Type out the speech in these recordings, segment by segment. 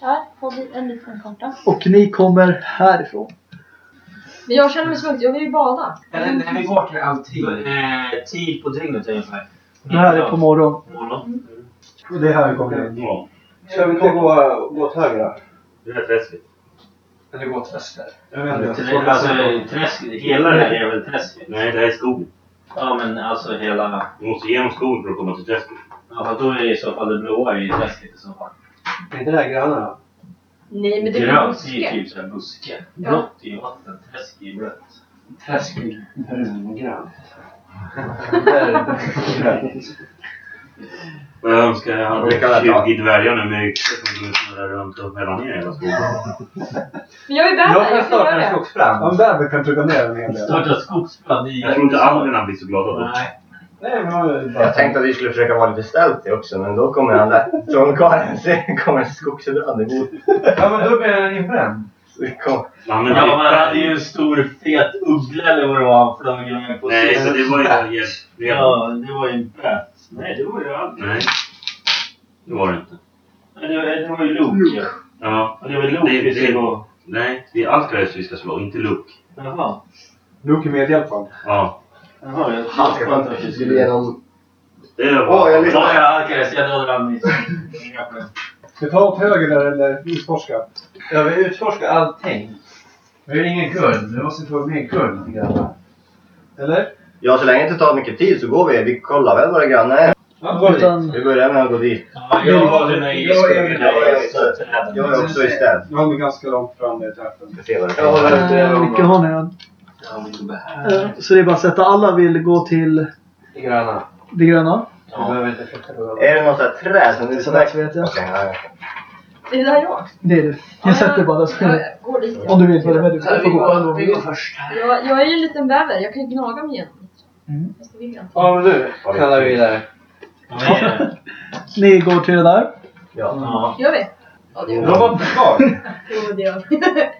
Här har vi en liten karta. Och ni kommer härifrån. Men jag känner mig smutsig, jag vill ju bada. Eller när vi går till alltid. Eh, tid på dygnet ungefär. Det här är på morgon. morgon. Och det är här vi kommer in. Ja, Ska vi inte gå, gå åt höger det är träskigt. Eller gå till öster. Jag vet inte. Alltså träsk, hela det här är väl träsket? Nej, det här är skogen. Ja men alltså hela... Du måste genom skogen för att komma till träsket. Ja fast då är det i så fall det blåa i träsket i så fall. Är inte det här gröna då? Nej men det är Grönt är ju buske. typ såhär buske. Ja. Blått är ju vatten, träsk är ju blött. Träsk brungrönt. Där är det grönt. Och jag önskar jag hade Vi kan ta- 20 dvärgar nu med yxor som går ut runt och fäller ner hela skogen. Men jag är bäver, Jag kan jag kan starta göra en det. skogsbrand. Men där kan trycka ner en hel del. Starta skogsbrand i... Jag tror inte algerna blir så glada då. Nej. Nej, men jag tänkte att vi skulle försöka vara lite stealthy också, men då kommer han där. Trollkarlen kommer en skogsbrand emot. Ja men då blir den inbränd. Ja, men man hade ju en stor fet uggla eller vad det var han flög iväg på. Nej, så det var ju. Ja, det var ju en bät. Nej, det var ju aldrig. Nej. Det var det inte. Nej, Det var, det var ju Luke. ja. Ja. Det var Luke Det- vi det- skulle gå. Nej, det är Alcaraz vi ska slå, inte Luke. Jaha. Luke är medhjälparen. Ja. Jaha, jag trodde fan att vi skulle igenom... Det var... Åh, jag lyssnar. Ja, ja, okej, så jag drar an i... Inga problem. Ska vi ta åt höger där eller utforska? Jag vill utforska allting. Vi har ingen guld. Vi måste få mer guld grabbar. Eller? Ja, så länge det inte tar mycket tid så går vi. Vi kollar väl det grannar är. Ja, då går vi dit. Utan, Vi börjar med att gå dit. Ja, jag håller mig i Jag är- skogen. jag är-. Jag också i städ. Har vi ganska långt fram i det Jag håller inte eh, vilka har ni Eh, Så det är bara att sätta alla vill gå till Det gröna. det gröna. Vi Ja. behöver inte flytta på Är det något sånt här träd som du... Så dags vet jag. Okej, ja, ja. Det är där jag. Det är du. Jag sätter bara jag går dit. Om du vill följa med. Du Så får vi gå går, vi går först. Jag, jag är ju en liten bäver, jag kan ju gnaga mig igenom. Mm. Fast det vill jag inte. Ja men nu kallar vi vidare. Men, Ni går till det där. ja. ja. Gör vi? Ja det gör vi. Robot kvar. Jo det gör vi.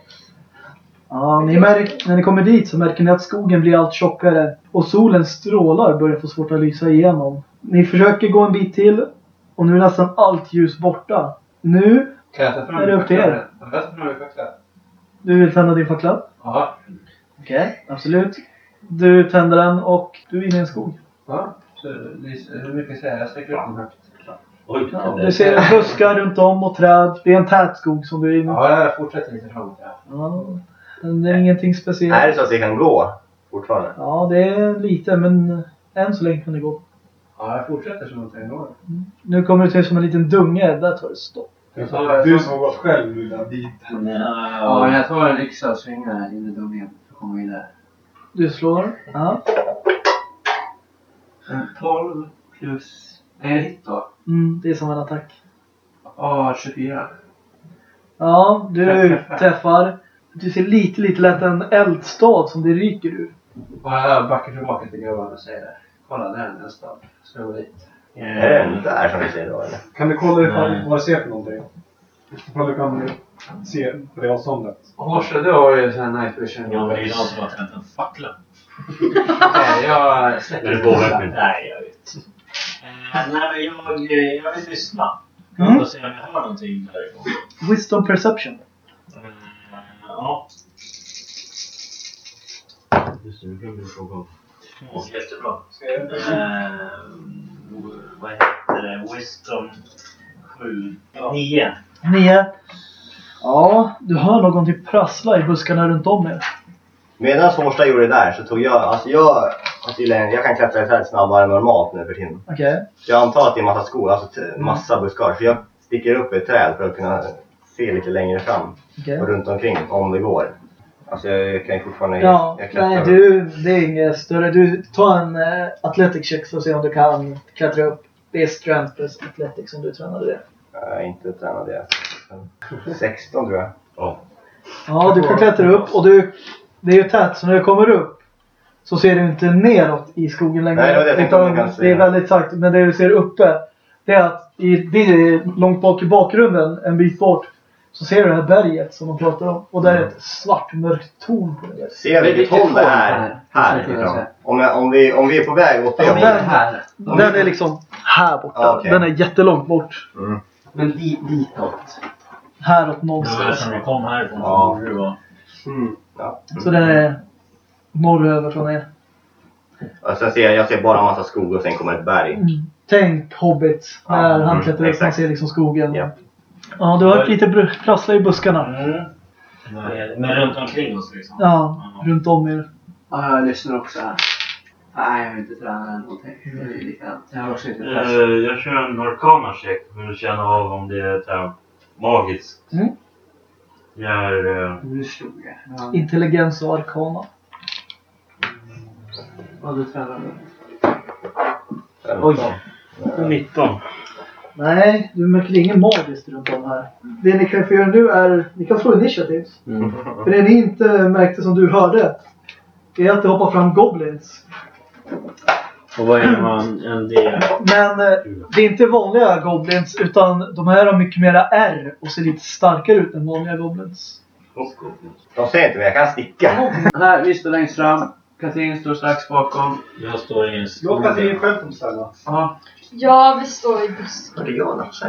Ja, ni märk, när ni kommer dit så märker ni att skogen blir allt tjockare och solens strålar börjar få svårt att lysa igenom. Ni försöker gå en bit till och nu är nästan allt ljus borta. Nu, Kan jag Är det upp till er? Jag tar fram min fackla. du vill tända din fackla? Ja. Okej, absolut. Du tänder den och du är inne i en skog. Ja. Så det- hur mycket säger jag? Jag sträcker upp den högt. Oj, Ja, det- du ser buskar runt om och träd. Det är en tät skog som du är inne i. Ja, jag fortsätter lite framåt. Ja. Ja, det är ingenting Är speciellt. det så att vi kan gå fortfarande? Ja, det är lite men än så länge kan det gå. ja, jag fortsätter som att jag går. Nu kommer du till som en liten dunge. Där tar det stopp. Du som har gått själv där dit. Ja, men jag tar en yxa och svingar in i dungen för att komma vidare. Du slår. Ja. En 12 plus... Nej, en hit då. Mm, det är som en attack. Ja, 24. Ja, du träffar. Du ser lite, lite lätt en eldstad som det ryker ur. Jag backar tillbaka till grabbarna och säger det. Kolla, där är en stad. Ska jag gå dit? Är det den där som vi ser då eller? Kan du kolla ifall, Nej. vad det ser för någonting? Ifall du kan se på det avståndet. Horse, du har ju sån här night vision. Ja, men det är ju någon som har tänt en fackla. Okej, jag Men det inte. Nej, jag vet. Eh, nej, men jag, jag vill lyssna. Mm. Och se om jag hör någonting därifrån. Wisdom perception. Eh, ja, Just det, nu glömde jag fråga om. två. Jättebra. Eh, vad heter det? Wisdom 7. Nio. Nio. Ja, du hör någonting prassla i buskarna runt om er. Medan Hårsta gjorde det där så tog jag, alltså jag, alltså jag kan klättra i träd snabbare än normalt nu för tiden. Okej. Så jag antar att det är massa skog, alltså massa buskar. Så jag sticker upp i ett träd för att kunna se lite längre fram Okej. och runt omkring om det går. Alltså jag kan ju fortfarande, Ja, jag klättrar. nej du, det är inget större. Du tar en uh, athletic check för att se om du kan klättra upp. Det är strength plus athletic som du tränade det. Jag har inte tränat det. 16 tror jag. Ja. Ja, du kan klättra upp och du, det är ju tätt så när du kommer upp så ser du inte neråt i skogen längre. Nej, det det jag utan se. det är väldigt sakta. Men det du ser uppe, det är att i, det är långt bak i bakgrunden, en bit bort, så ser du det här berget som de pratar om. Och där är ett svart mörkt torn på det. Ser vi vilket håll det är här? Om, jag, om, vi, om vi är på väg åt det Ja, hållet. Här. Den är liksom här borta. Ja, okej. Den är jättelångt bort. Mm. Men di, ditåt. häråt Det var någonstans. eftersom vi kom härifrån så Ja. vara... Mm. Så det är norröver från er. Och sen ser jag, jag ser bara en massa skog och sen kommer ett berg. Mm. Tänk Hobbit. När Ja, han mm, klättrar upp. Man exakt. ser liksom skogen. Ja. Ja, du har lite br- prassla i buskarna. Mm. Men, men runt omkring oss liksom. Ja, runt om er. Ja, jag lyssnar också här. Nej, jag vill inte träna eller någonting. Det är likadant. Jag har också inte Eh, test. jag kör en arkana check för att känna av om det är här magiskt. Mm. Jag är... eh, Nu slog jag. Ja, Intelligens och arkana. ja du tränar nu. Oj! 19. Nej, du märker ingen magiskt runt om här. Det ni kan få göra nu är, ni kan slå initiativ. För det ni inte märkte som du hörde, är att det hoppar fram goblins. Och vad är man en del? Men eh, det är inte vanliga goblins, utan de här har mycket mera R och ser lite starkare ut än vanliga goblins. De ser inte men jag kan sticka. Här, vi står längst fram. Katrin står strax bakom. Jag står i en Låt Katrin själv bestämma. Ja. Ja, vi står i busken.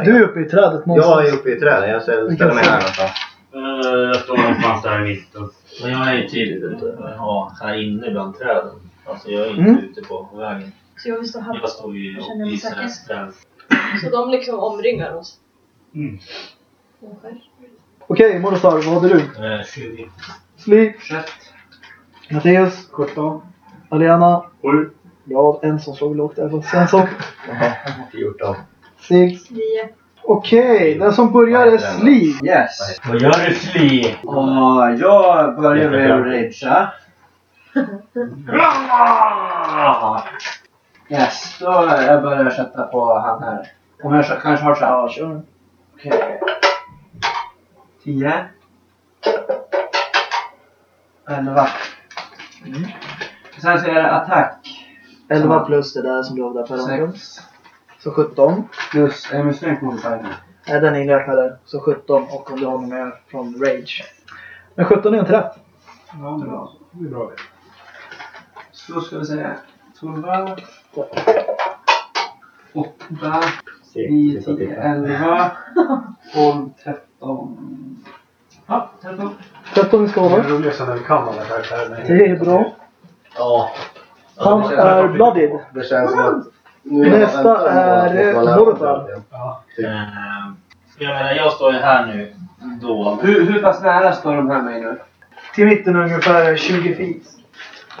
Du är uppe i trädet någonstans. Jag är uppe i trädet. Jag ställer mig här någonstans. Eh, jag står någonstans där i mitten. Men jag är ju tydligt ute. Ja, här inne bland träden. Alltså jag är inte Mm. ute på vägen. Så jag vill stå här. Jag står ju Jag känner mig säker. träd. Så de liksom omringar oss. Mm. Okej, Monostar, vad hade du? Eh, 20. Sleep, 21. Matteus, 17. Aliana? 7. Jag ensam slog lågt även Svensson. Fjorton. Sex. Nio. Okej, den som börjar är Sli. Yes. Vad gör du Sli? Ja, jag börjar med att ragea. Yes, då jag börjar sätta på han här. Om jag kanske har såhär. Ja, kör. Okej. Tio. Elva. Mm. Sen så är det attack. 11 plus det där som du har där per omgång. 6. Så 17. Plus, är min strength modifier? Nej, den är inräknad där. Så 17 och om du har något mer från Rage. Men 17 är en träff. Ja, det är bra. Det är bra det. Så ska vi säga 12. 8. 9, 10, 11. 12, 13. Ja, 13. 13 i Det skada. är roligast när vi kan alla karaktärer. Det är bra. Ja. Han är bloodied. Det känns som att... Nu Nästa är Morotar. Ja. Eh, jag menar, jag står ju här nu. Då. Hur, hur pass nära står de här mig nu? Till mitten ungefär 20 feet.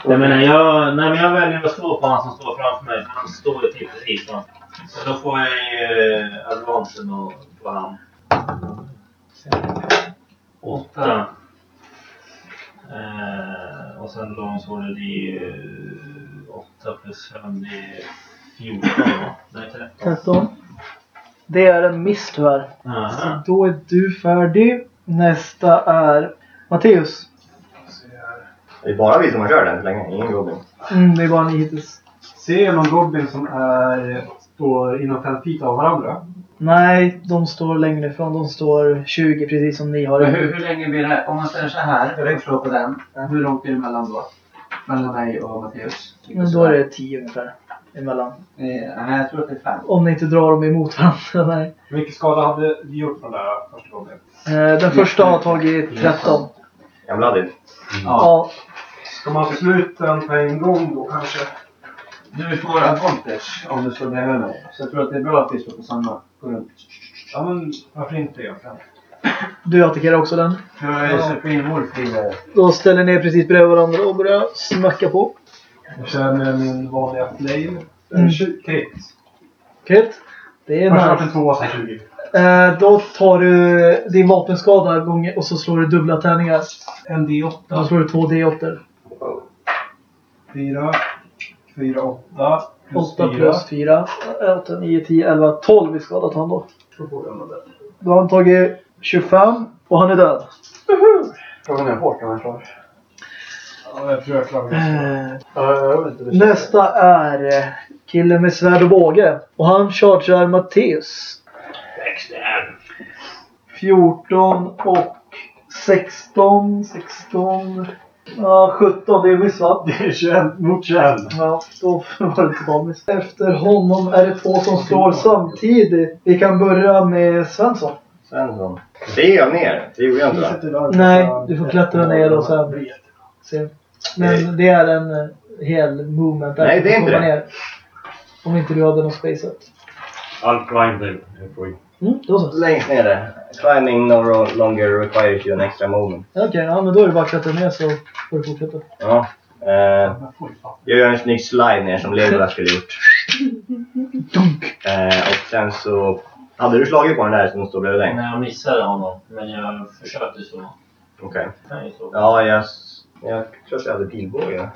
Jag menar, jag, nej, men jag väljer att slå på han som står framför mig. för Han står ju typ precis va. Så då får jag ju eh, advantagen och- på han. Åtta. Eh, och sen långsvårdet det är ju åtta plus fem, det är 14 va? Nej, 13. 13. Det är en miss tyvärr. Aha. Då är du färdig. Nästa är Matteus. Det är bara vi som har kört än så länge. Ingen goblin. Mm, det är bara ni hittills. Ser jag någon goblin som är, står inom 5 feet av varandra? Nej, de står längre ifrån. De står 20 precis som ni har. Men hur, hur länge blir det? Om man ställer så här, jag lägger slå på den. Hur långt är det mellan då? Mellan mig och Matteus? Men då är det 10 ungefär. Emellan. Eh, Nej, jag tror att det är fem. Om ni inte drar dem emot varandra. Nej. Hur mycket skada hade vi gjort från den där första gången? Eh, Den första har tagit 13. Jag blooded. Ja. Ja. Ska man slå ut den på en gång då kanske? Du får advantage om du står bredvid mig. Så jag tror att det är bra att vi står på samma. Gå runt. Ja men varför inte egentligen? Du attackerar också den. Jag är Supreme Wolf i Då ställer ni er precis bredvid varandra och börjar smacka på. Jag kör med min vanliga flame. Mm. Mm. Krit. Krit. Det är Jag har kört en nice. tvåa som 20. Eh, då tar du din vapenskada gånger och så slår du dubbla tärningar. En Då D8. slår du två D8. 4. 4, 8. 8 plus 4. 8, 9, 10, 11, 12 i skada tar han då. Får jag. Då har han tagit 25 och han är död. Frågan är hur hårt han slår. Ja, jag tror jag klarar det. Eh, nästa är eh, killen med svärd och båge. Och han chargear Matteus. 14 och 16. 16. Ja, 17. Det är miss va? Det är 21 mot 21. Ja, då var det miss. Efter honom är det två som slår samtidigt. Vi kan börja med Svensson. Svensson. Steg jag ner? Det gjorde jag inte va? Nej, du får klättra ner och sen se. Men det är en eh, hel movement där. Nej, det är inte det. Ner. Om inte du hade någon spaceat. All climb är free. Mm, då så. Längst nere. Climbing no longer requires you an extra moment. Okej, ja men då är det bara att klättra ner så får du fortsätta. Ja. Eh, jag gör en snygg slide ner som Legolas skulle gjort. Dunk! Eh, och sen så... Hade du slagit på den där som står bredvid dig? Men jag missade honom. Men jag försökte så. Okej. Nej, så. Ja, jag, jag tror att jag hade pilbåge.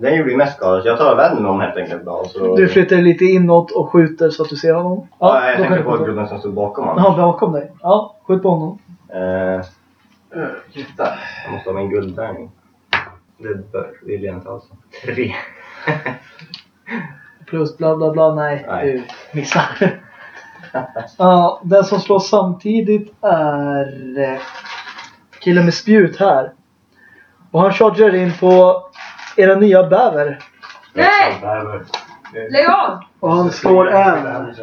Den gjorde ju mest skada, så jag tar och vänder mig om helt enkelt. Då, så... Du flyttar lite inåt och skjuter så att du ser honom. Ja, jag då kan tänkte på gubben som stod bakom honom. Jaha, bakom dig. Ja, skjut på honom. Eh, jag måste ha min guldtärning. Det bör, vill jag inte alls. Tre. Plus bla bla bla. Nej, Nej. du missar. Ja, den som slår samtidigt är eh, killen med spjut här. Och han chargear in på era nya bäver. Nej! Lägg av! Och han slår en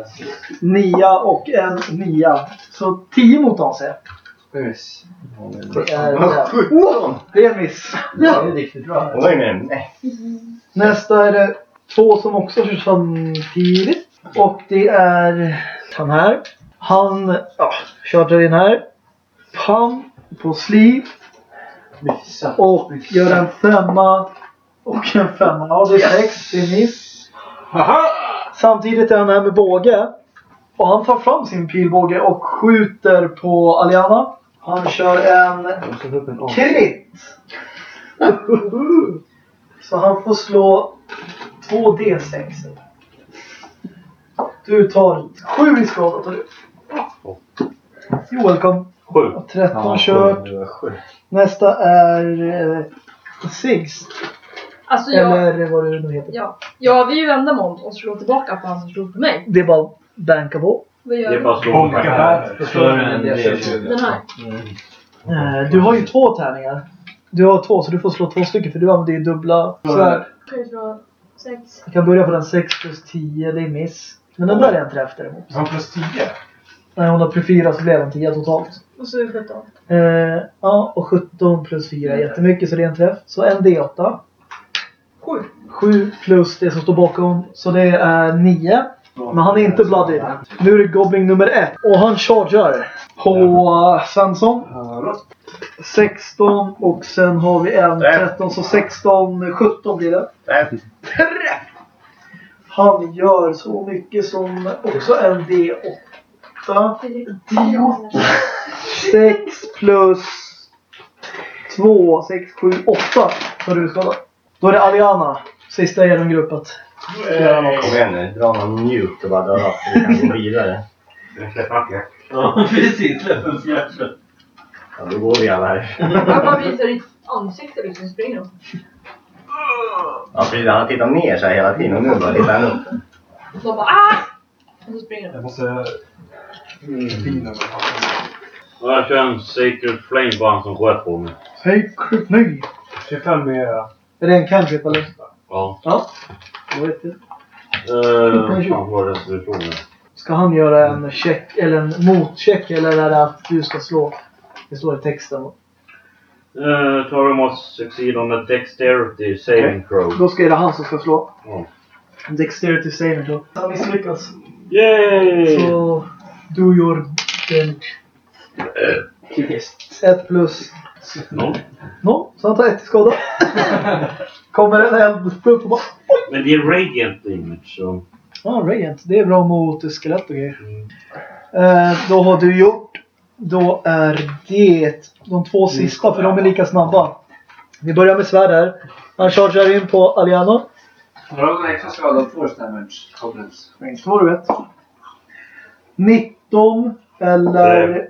nia och en nia. Så 10 mot AC. Det är! Det en miss. Det är riktigt bra. Nej. Nästa är det två som också kör samtidigt. Och det är han här. Han ja, chargear in här. Pam på sleeve. Och gör en femma och en femma. Ja, det är sex. Det är miss. Samtidigt är han här med båge. Och han tar fram sin pilbåge och skjuter på Aliana. Han kör en. Krit! Så han får slå 2 D6. Du tar 7 i skada tar du. Joel kom. Sju. 13 kört. Nästa är eh. Alltså jag, Eller vad det nu heter. ja. jag vill ju vända mig om och slå tillbaka på han som slog på mig. Det är bara banka på. Vad gör Det är du? bara att slå Bonka på här. Större än det. Den här. Eh, Du har ju två tärningar. Du har två så du får slå två stycken för du använder ju dubbla svärd. Kan jag slå sex? Jag kan börja på den 6 plus 10, det är miss. Men den där är en träff däremot. Han plus 10. När hon har plus 4 så blir det en 10 totalt. Och så är det 17. Eh, ja, och 17 plus 4 är jättemycket så det är en träff. Så en D8. Sju. 7 plus det som står bakom. Så det är 9. Men han är inte bloodied. Nu är det Goblin nummer 1. Och han chargear på Svensson. 16 och sen har vi en Träff. 13 så 16, 17 blir det. Träff! Han gör så mycket som också en D8. 6 plus 2, 6, 7, 8 tar du skada. Då är det Aliana. Sista i. Göra något. Kom igen nu. Dra någon mute och bara dra rakt så vi kan gå vidare. Jag släpper en fjärt. Ja, precis. Släpp en fjärde. Ja, då går vi alla här. Jag bara visar ditt ansikte liksom springer de. Ja, precis. Han har tittat ner så här hela tiden och nu bara tittar han upp. De bara ah! Och så springer de. Jag måste... Bilen. Och jag kör en Sacred Flame på han som sköt på mig. Sacred Nej. 25 är... Är det en cantrip eller? Ja. Ja. Då vet du. Vad fan var det som mig? Ska han göra en check eller en motcheck eller är det att du ska slå? Det står i texten. Uh, Toro must succeed on a dexterity saving throw. Då ska det han som ska slå. Ja. Dexterity saving throw. Han misslyckas. Yay! Så do your den. Ett plus Noll. noll. Så han tar ett i skada. Kommer en eldpuff och bara... Men det är radiant damage så... Ja, ah, Radiant. Det är bra mot skelett och grejer. Eh, då har du gjort. Då är det de två sista för de är lika snabba. Vi börjar med svärd här. Han chargear in på Aliana. Har du en extra skada av force damage? Vad du vet. 19 eller...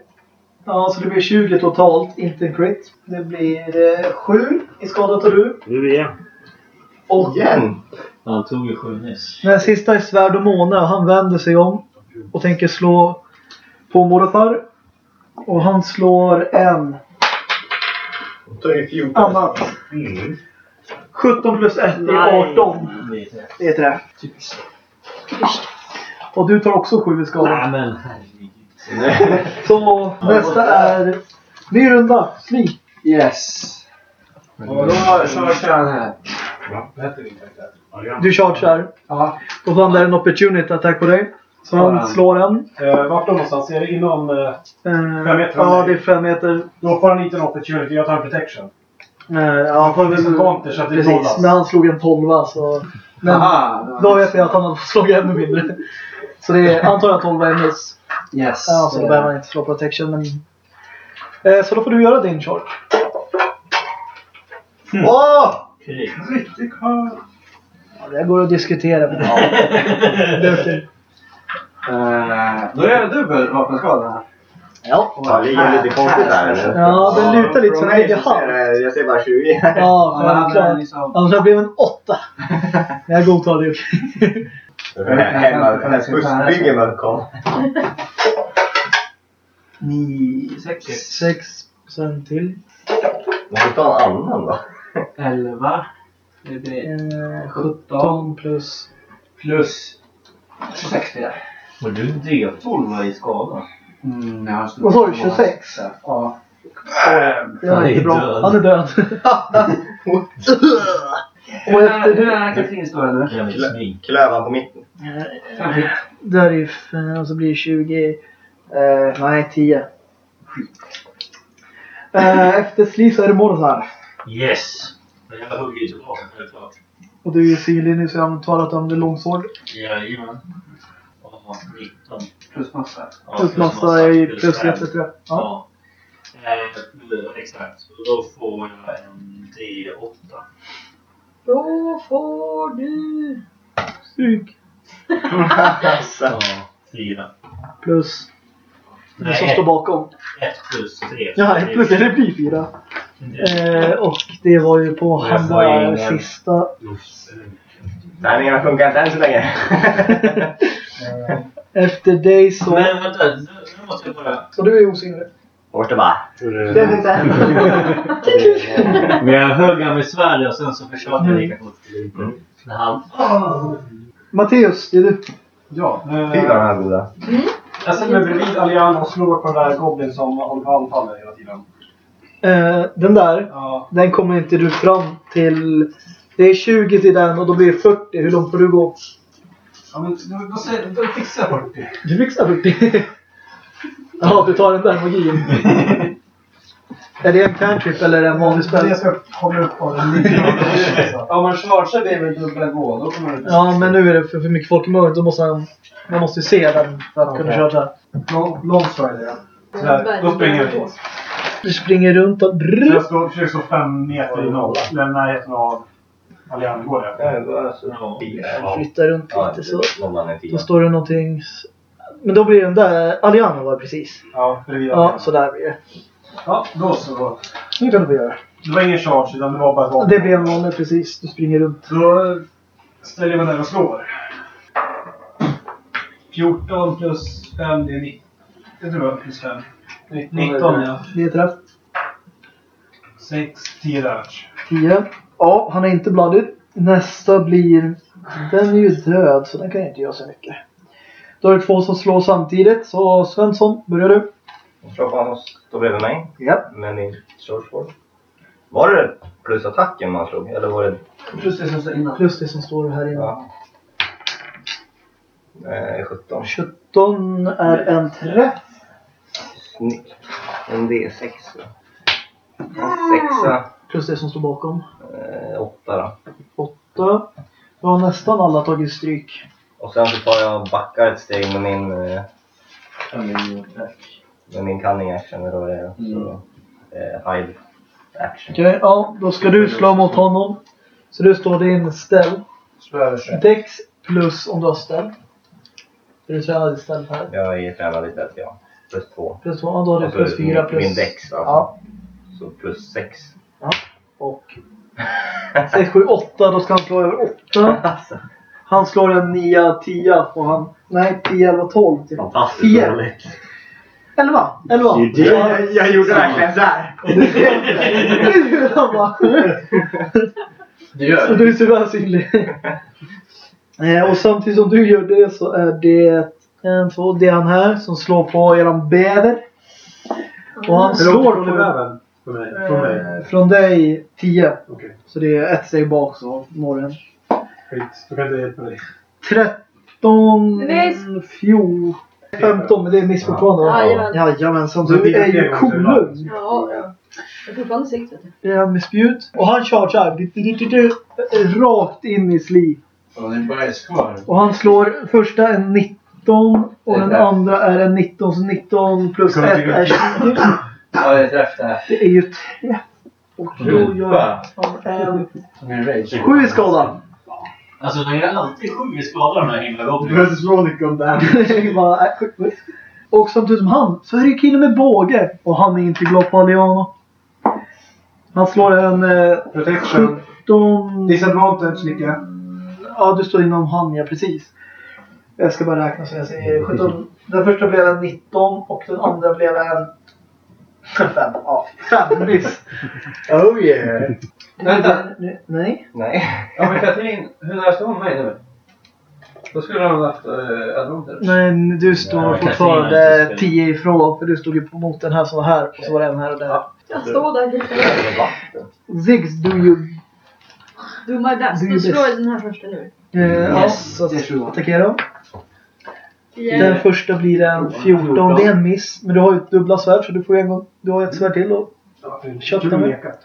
Ja, så det blir 20 totalt, inte en crit. Det blir eh, 7 i skada tar du. Nu igen. Och Igen! Han tog ju sju nyss. den sista är svärd och måne. Han vänder sig om och tänker slå på Morathar. Och han slår en Då är det 14. annat. 17 plus 1 är 18. Det är träff. Och du tar också 7 i skada. Nej men herregud. Så nästa är ny runda. Sli. Yes. Och då jag den här. Du chargear. Ja. Då landar en opportunity attack på dig. Så han slår en. Eh, vart då någonstans? Är det inom... Eh, Eh, Fem meter från Ja, det är fem meter. då får han inte en opportunity. Jag tar en protection. Eh, ja, han får som counter, så att det är Precis, men han slog en tolva så... Men Aha. då vet jag att han har slagit ännu mindre. Så det är, antar jag 12 är en miss. Yes. Ja, så då behöver han inte slå protection. Men... Eh, så då får du göra din charge. Åh! Krig. Riktigt skönt. Ja, det går att diskutera. Men... det är okej. Eh, då är det dubbel vapenskada här. Ja. Ja, det ligger lite konstigt nu. Ja, den lutar lite så den ligger halvt. Jag ser bara 20. Ja, Ja, självklart. Annars hade det blivit en åtta. Men jag godtar det. Hemma, bussbyggen kom. Nio, sex. Sex procent till. Måste ta en annan då. Elva. Det blir Eh, 17 plus... plus 26 blir det. Och du D12 i skada. Mm, Vad sa du, 26? Ja. Det var Han är inte bra. död. Han är död. Och efter Hur det... nära Katrin står det nu? Den är smink. Klövan på mitten. Där är ju... f- Och så blir det 20... Eh, nej, 10. Eh, efter Sli så är det Morzar. Yes! Men jag hugger ju tillbaka, helt klart. Och du är synlig nu så jag antar att du använder långsvård. Jajamän. Ja, 19. Plus massa. Ja, Plus massa är ju plus fem. jätteträff. Ja. Ja. Eh, exakt. Då får jag en D8. Då får du... Stryk. Ja, 4. Plus... Det Nej, som ett. står bakom. 1 plus 3. Ja, ett plus det blir fyra. Eh, och det var ju på han ingen- sista. Tärningarna funkar inte än så länge. Efter dig så... Men vänta, nu, måste jag bara... Och du är osynlig. Borta bara. Det är inte Men jag högg han med svärdet och sen så försvann jag lika fort. Han... Matteus, det är du. Ja. De Eh, här goda. jag ställer mig bredvid Alian och slår på den där goblin som håller på att anfalla hela tiden. Eh, den där, Ja. den kommer inte du fram till. Det är 20 till den och då blir det 40. Hur långt får du gå? Ja, men då, då, säger- då fixar jag 40. Du fixar 40. Ja, du tar den där magin. är det en cantrip eller en vanlig Det spel? ska komma upp på den. Om man chargear det med dubbla gå, då kommer det inte Ja, men nu är det för, för mycket folk i mörkret. Då måste man, man måste ju se den för att kunna Okej. köra så här. Long, strider, ja. Så där, då springer jag dit. Du springer runt och... Jag står, försöker stå fem meter i noll. Den närheten av Alian. Går det? Ja, då är det så. Ja. Jag flyttar runt lite så. Då står det någonting... Men då blir den där... Aliano var precis. Ja, bredvid Ja, Alian. så där blir det. Ja, då så. Nu kan du få göra. Det var ingen charge, utan det var bara ett vapen. Det blir en vanlig precis. Du springer runt. Då ställer jag mig där och slår. 14 plus 5, det är 19. Det tror jag plus 5. 19 ja. Det är träff. 6, 10 damage. 10. Ja, han är inte blooded. Nästa blir... Den är ju död så den kan inte göra så mycket. Då är det två som slår samtidigt. Så Svensson, börjar du. Slår står bredvid mig. Ja. Med min shortboard. Var det plus attacken man slog? Eller var det... Plus det som står innan. Plus det som står här inne. Ja. Eh, 17. 17 är en träff. Snyggt. En D6. då. En sexa. Plus det som står bakom. Eh, åtta då. 8. Då har nästan alla tagit stryk. Och sen så tar jag och backar ett steg med min... Eh, med min cunning action eller vad det är. Så, eh, hide action. Okej, ja. Då ska du slå mot honom. Så du står din ställ. Slå över sig. Dex plus om du har ställ. Är du tränad i ställ här? Jag är tränad istället ja. Plus två. Plus 2, ja, då har du Och så plus 4 plus... Min dex alltså. Ja. Så plus sex. Och 6, 7, 8. Då ska han slå över 8. alltså, Han slår en 9, 10 och han... Nej, 10, 11, 12. Till. fantastiskt 10. dåligt. 11! 11! Jag, jag gjorde verkligen. Han bara... Det gör Så du är tyvärr synlig. Eh, och samtidigt som du gör det så är det En, två. Det är han här som slår på eran bäver. Och han Hur långt slår på... väven? Från mig? Från mig? Eh, från dig 10. Okej. Så det är ett steg bak så når den. Skit. Då kan jag inte hjälpa dig. 13... Miss. 14... 15 men det är miss fortfarande va? Jajamän. Jajamensan. Så Du det är är ju Kolugn. Ja, ja. Jag har fortfarande sikt. Det är han med spjut. Och han chargear. Rakt in i Sli. Ja, det är bajs kvar. Och han slår första en 19 och den andra är en 19. Så 19 plus 1 Kommer inte är 20. Ja, det är träff det. Det är ju träff. Och då gör han en. 7 i skada. Alltså de gör alltid sju i skada de här himla goblins. Versus damage. Det är bara, äh, och samtidigt som han så är det ju killen med båge. Och han är inte glad på Aliano. Han slår en eh, Protection. 17... Disadvantage, Nicke. Ja, du står inom han, ja precis. Jag ska bara räkna så jag säger 17. Den första blev en 19 och den andra blev en 5. Ja, 5 miss. Oh yeah! Vänta. Nej. Nej. Ja, men Katrin, hur nära står hon mig nu? Då skulle han ha haft äh, advantage. Men du står Ja, fortfarande Katarina är inte 10 ifrån. För du stod ju mot den här som var här och så var det en här och där. Jag står där lite. Ziggs do you... Do my best. Do Nu your slår jag den här första nu. Eh, ja, Yes, så det är sju. attackera. Yeah. Den första blir en 14. Det är en miss. Men du har ju ett dubbla svärd så du får ju en gång... Du har ett svärd till och Köpte Kul mig. lekat.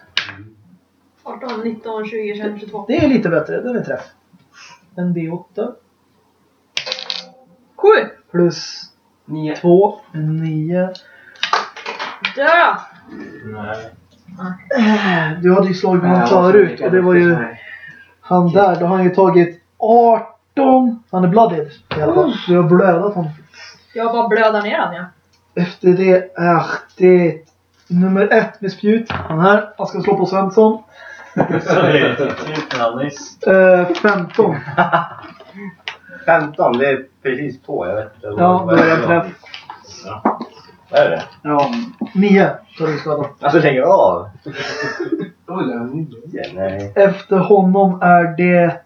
18, 19, 20, 21, 22. det är lite bättre. Den är träff. En D8 7! plus Nio. 2. En 9. Dö! Nej. Du hade ju slagit honom förut och det var ju han där. Då har han ju tagit 18. Han är blooded i alla fall. Du har blödat honom. Jag bara blödar ner han ja. Efter det är det nummer ett med spjut. Han här. Han ska slå på Svensson. Är Nannis. Eh, 15. 15, det är precis på. Jag vet inte. Ja, då är det en träff. Är det? Ja. 9 tar du skada. Alltså lägg av! Är. Ja, nej. Efter honom är det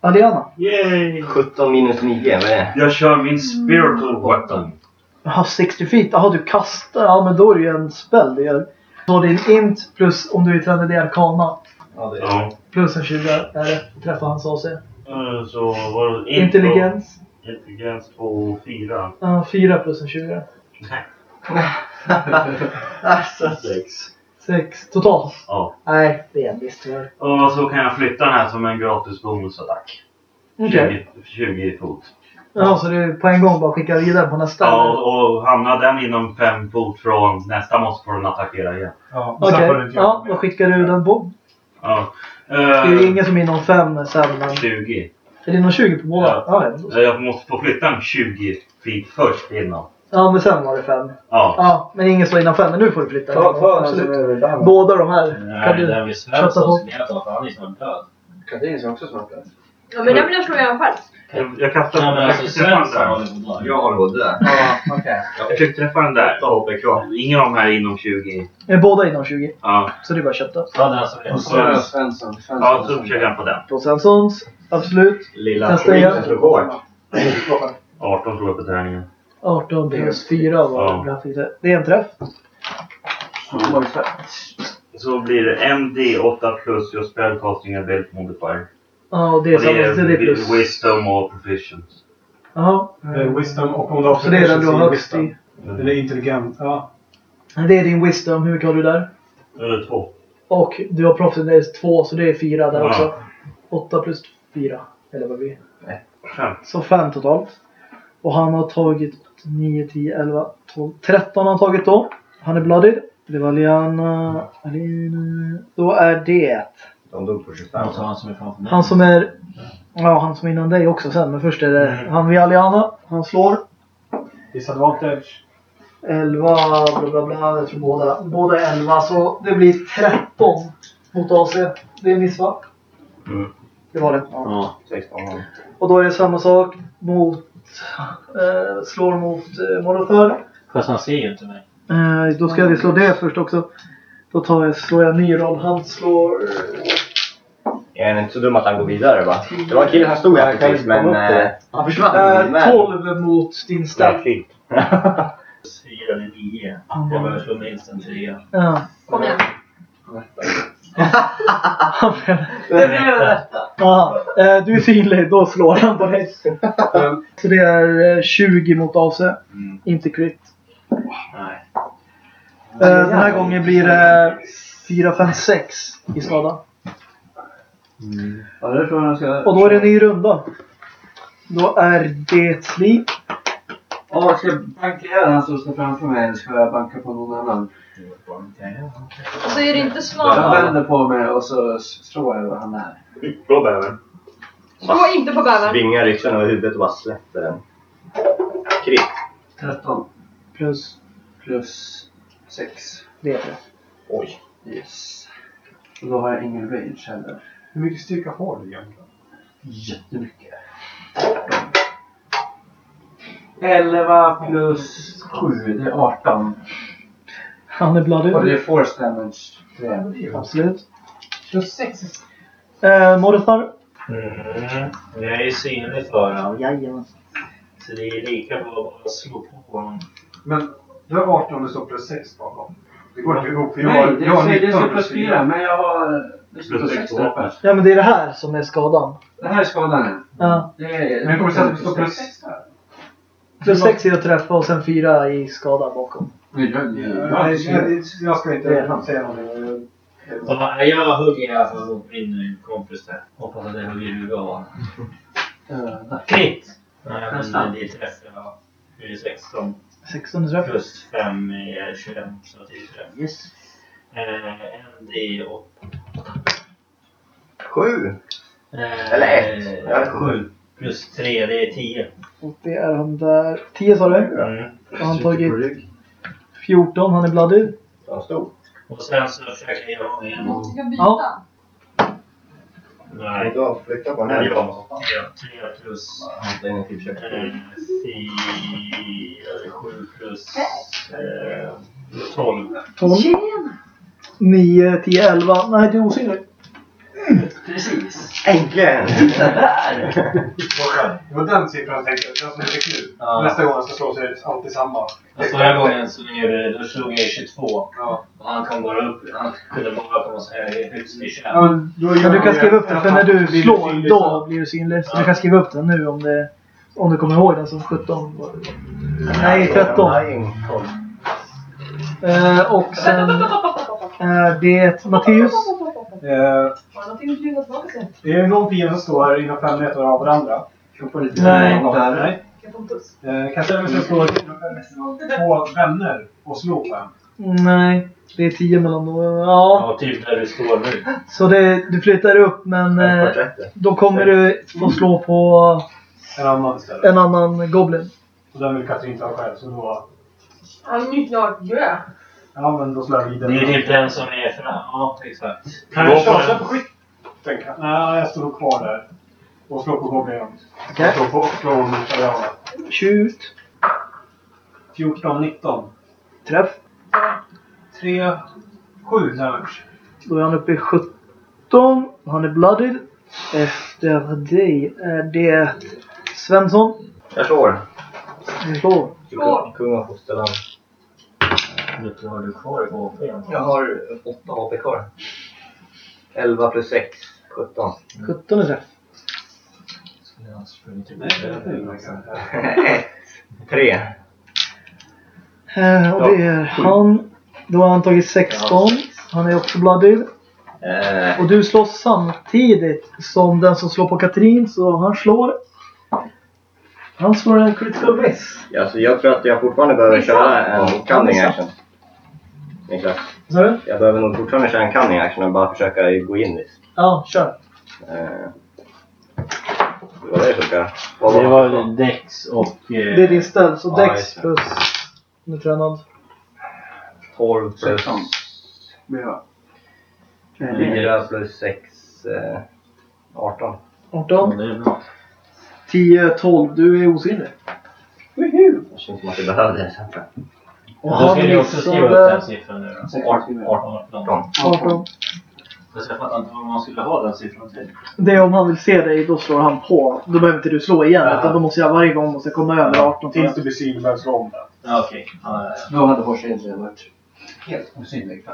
Aliana. Yay! 17 minus 9, vad är det? Jag kör min spiritual weapon. Jaha, 60 feet. Jaha, du kastar. Ja, men då är det ju en spell det gör. Så det är en int plus om du är tränad i arkana. Ja, det är Ja. Plus en 20 är det. Träffa hans AC. Eh, Så var det Intelligens. Intelligens 2 och 4. Ja, 4 plus en 20. Alltså. 6. 6 totalt. Ja. Nej, det är en miss tyvärr. Och så kan jag flytta den här som en gratis bonusattack. Okej. 20, 20 fot. Ja, så är på en gång bara skicka vidare på nästa? Ja, och, och hamnar den inom 5 fot från nästa måste får den attackera igen. Ja, Okej, du göra ja, då skickar du den på. Ja. Det är ju Uh, ingen som är inom 5 sen. Men... 20. Är det inom 20 på båda? Ja. Ja, ja. Eh, Jag måste få flytta den 20 feet först innan. ja, men sen var det 5. Ja. Ja, men ingen står innan 5. Men nu får du flytta. Ta, ta den som Absolut. är. Båda de här kan Nej, du den vid kötta Svensson på. skulle jag ta för han är snart död. Katrin som också smart där. Ja men den vill jag slå igen själv. Jag, jag kastar Nej men jag alltså Svensson den håller där. på att. Jag. Ja, okej. Jag försökte träffa den där. 8 HP kvar. Ingen av de här är inom 20. Är båda inom 20? Ja. Så det är bara att kötta. Ja, den som är Och så det Svensson. Svensson. Ja, så försöker jag på den. På Svenssons. Absolut. Lilla Testa igen. skiten slår hårt. 18 tror jag på tärningen. 18 plus 4 var Ja. det. jag fick det. Är en träff. Så blir det en D8 plus your spellcasting ability modifier. Ja, och det är Och det samma. är Det är plus. wisdom och proficiency. Det är wisdom och om du har Så det är den du har högst i. wisdom. Eller intelligent. Ja. Det är din wisdom. Hur mycket har du där? Eller två. Och du har proficiency 2 så det är 4 där Ja. också. 8 plus 4. Eller vad blir det? Fem. Så 5 totalt. Och han har tagit 9, 10, 11, 12, 13 har han tagit då. Han är blooded. Det var Liana. Alina. Då är det De dog på 25. Och så han som är framför mig. han som är... Ja, han som är innan dig också sen. Men först är det Mm. han vid Aliana. Han slår. Disadvantage. 11, bla bla bla. Jag tror båda, båda är 11. Så det blir 13 mot AC. Det är miss va? Mm. Det var det. Ja. Ja. 16. Och då är det samma sak mot... Eh, slår mot eh, Morothar. Fast han ser ju inte mig. Eh, då ska vi slå det först också. Då tar jag, slår jag ny roll. Han slår... Är han inte så dum att han går vidare bara? Det var en kille som stod här Jag precis men eh, han försvann. Eh, 12 mot din stack. Fyra eller nio. Jag behöver slå minst en trea. Ja. Kom igen. Det blev det! Ja, eh, du är synlig, då slår han på dig. Så det är eh, 20 mot AC, Mm. inte crit. Nej. Eh, Den här gången blir det 4, 5, 6 i skada. Ja, det tror jag jag ska... Och då är det en ny runda. Då är det slik. Ja, ska jag banka ihjäl han som står framför mig eller ska jag banka på någon annan? Och så är det inte Jag snabbt. vänder på mig och så slår jag var han är. Slå bävern. Slå inte på bävern. Svingar yxan över huvudet och bara släpper den. Krit. 13 Plus plus 6. det. är det. Oj. Yes. Och då har jag ingen rage heller. Hur mycket styrka har du egentligen? Jättemycket. 11 plus 7, det är 18. Han är Och det är force damage. Det. Absolut. Plus 6. Eh, Morthar. Mm. Jag är synlig för honom. Jajamän. Så det är lika bra att bara slå på honom. Men du har 18 och det står plus 6 bakom. Det går inte ihop. för Jag Nej, har, det jag har är, det 19 är plus 4, men jag har... Det står Plus plus sex 6 där uppe. Ja men det är det här som är skadan. Det här är skadan. Ja. Det är... Men jag kommer säga att det står plus 6 där. Plus 6 är att träffa och sen 4 i skada bakom. Nej, jag- jag- Nej, jag, jag ska Det inte säga någonting. Ja, jag hugger i alla fall min kompis där. Hoppas att jag hugger i huvudet av honom. Eh, där. Krit! Nej, men det är träff. Det är 16 16 träff. plus 5 är 21. Så det är träff. Yes. Eh, en D8. Sju. Eh, Eller ett. Ja. 7 plus 3, det är 10. Och det är han där. 10 sa du? Mm. Han tagit 14. Han är bloody. Han stod. Och sen så försöker jag ha en... Måste ska byta. Ja. Nej. Du har flyttat på här. ja. 3 plus... Hämta in en till. Eh, 7 plus... Eh, 12. 12. Tjena! 9, 10, 11. Nej, det är osynlig. Precis. Äntligen! Det var den siffran jag tänkte. Den som är kul. Ja. Nästa gång jag ska slå så är det alltid samma. Alltså förra gången så då slog jag i 22. Ja. Och han kom bara upp, han kunde bara komma så här högst i 21. Ja, men då Men du kan skriva upp den för när du Blir slår synlig då blir du synlig. Så Ja. du kan skriva upp den nu om, det, om du kommer ihåg den som 17. var. Nej, 13. Nej, tolv. Eh, och sen är det Matteus. Eh, Har någonting att flyga tillbaka sen? Det är någon fiende som står inom fem meter av varandra. Nej. Där. Nej. Kan jag få en puss? Eh, Kanske även så står två vänner och slår på en. Nej, det är 10 mellan dem. Ja, Ja, typ där du står nu. så det, du flyttar upp men eh, då kommer du få slå på En annan istället. en annan Goblin. Och den vill Katrin ta själv så då... Han är ju klart dö. Ja men då slår jag vidare. Det är typ den som är fram. Ja, exakt. Kan Gå jag på skytt? Tänker jag. Nej, jag står kvar där. Och slår på goblinen. Okej. Slår på slår mot Ariana. Shoot. 14, 19. Träff. 3, 7 damage. Då är han uppe i 17. Han är bloodied. Efter dig är det Svensson. Jag slår. Så. Slår. Kung av fosterland. Hur mycket har du kvar i HP? Jag har 8 HP kvar. 11 plus 6. 17. 17 är träff. Skulle jag ha sprungit Nej, är ganska- 1. 3. Eh, och det är han. Då har han tagit 16. Han är också bloodied. Eh, Och du slår samtidigt som den som slår på Katrin, så han slår. Han slår en critical miss. alltså, jag tror att jag fortfarande behöver köra en cunning Ja, action. Niklas. Så du? Jag behöver nog fortfarande köra en cunning action och bara försöka gå in visst. Ja, kör. Eh, vad var det som ska... Vad Det var Dex och... Eh, Det är din ställ, så Ja, Dex det. plus... Nu tränad. 12 plus 16. Blir jag. Eh, det är 4 plus 6. Eh, 18. 18. det är bra. 10, 12. Du är osynlig. Det känns som att vi behöver det Då ska ni också skriva upp den siffran nu då. 16 skriver jag. 18. 18. Fast jag fattar inte vad man skulle ha den siffran till. Det är om han vill se dig, då slår han på. Då behöver inte du slå igen. Utan då måste jag varje gång måste jag komma över 18 Tills till. du blir synlig behöver slå om det. Ja, okej. Då hade Horsen inte varit helt osynlig.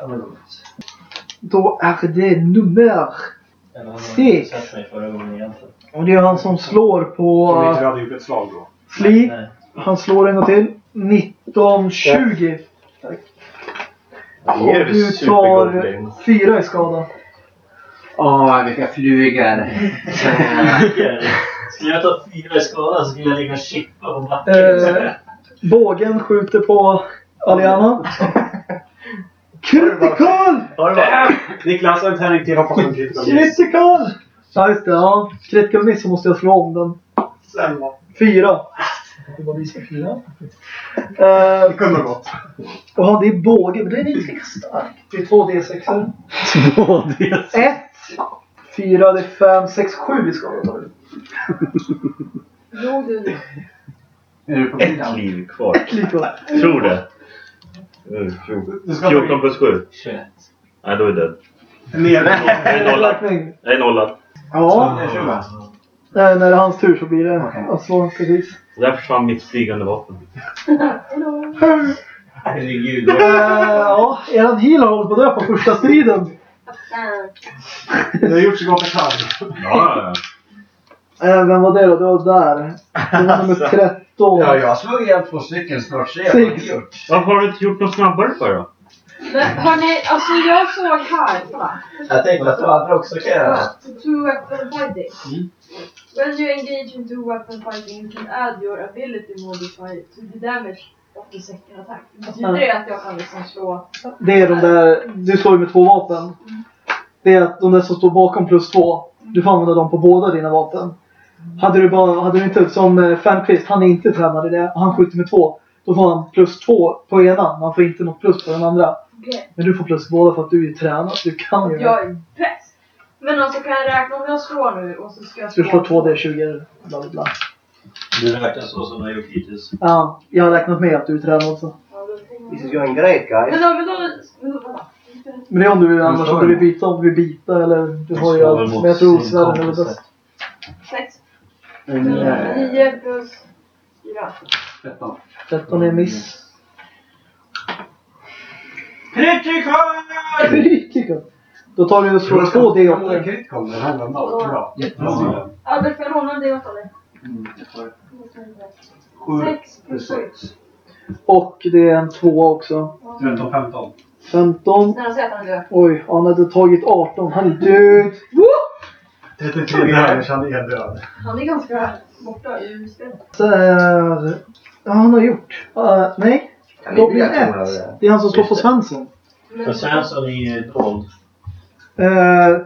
Då är det nummer. Sex. egentligen? Och det är han som slår på Om inte du hade gjort ett slag då. Fli. Han slår en gång till. 19, 20. Ni är Och du tar fyra i skada. Åh, vilka flugor. Skulle jag ta fyra i skada så skulle jag ligga och chippa på backen. Eh, bågen skjuter på Aliana. Critical! Har du bara... Niklas, en tärning till. Hoppas den miss. Critical! Ja just det, ja. Critical miss så måste jag slå om den. Fyra. Det var vi ska fyra. Det Eh, kunde ha gått. ja, det är båge, men den är inte lika stark. Det är två D6. Två det. Ett, fyra, det är fem, sex, sju i skada tar du. Låg du nu? Är du på Ett liv kvar. Lika. Tror det. Mm, fjorton. Du ska 14 plus 7. 21. Nej, då är det död. Ner. Jag är nollad. Jag är nollad. Ja, Det är 20. Nej, när det är hans tur så blir det Okej. alltså precis. Där försvann mitt flygande vapen. Herregud. Eh, ja, eran healer håller på att dö på första striden. Du har gjort så gott jag kan. Ja, Eh, vem var det då? Det var där. Det var nummer 13. Ja, jag slog ihjäl två stycken snart. Jag har gjort. Varför har du inte gjort något snabbare för då? Men hörni, alltså jag såg här. Jag tänkte att du hade också kan göra det. Two weapon fighting. When you engage in two weapon fighting you can add your ability modifier to the damage of the second attack. Betyder det att jag kan liksom slå... Det är de där, du slår ju med två vapen. Det är att de där som står bakom plus två, du får använda dem på båda dina vapen. Hade du bara, hade du inte som eh, Fernqvist, han är inte tränad i det, han skjuter med två. Då får han plus två på ena, man får inte något plus på den andra. Okej. Men du får plus båda för att du är tränad, du kan ju. Jag är bäst. Men alltså kan jag räkna om jag slår nu och så ska jag Så du slår 2D20 bla bla bla. Du räknar så som du har gjort hittills. Ja, jag har räknat med att du är tränad också. Får This is going great guys. Men då, men då, men då. Men det är om du vill, annars vill du. byta, om du vill byta eller du har ju allt. Men jag tror svärden är bäst. Sex. Mm. Nio plus fyra. 13. 13 är miss. Critical! Critical. Då tar du och slår två D8. Critical den här vändan. Bra. Jättebra. Albert, får jag låna en D8 eller? Mm, jag tar det. Sju Sex plus sex. Och det är en tvåa också. 13, 15. 15. Snälla säg att han är död. Oj, han hade tagit 18. Han är död. 33 damage, han är död. Han är ganska borta i spelet. Så är... Ja, han har gjort. Uh, nej. Kan Goblin bli aktioner 1. över det? Det är han som slår på Svensson. För Svensson är ju dold. Uh,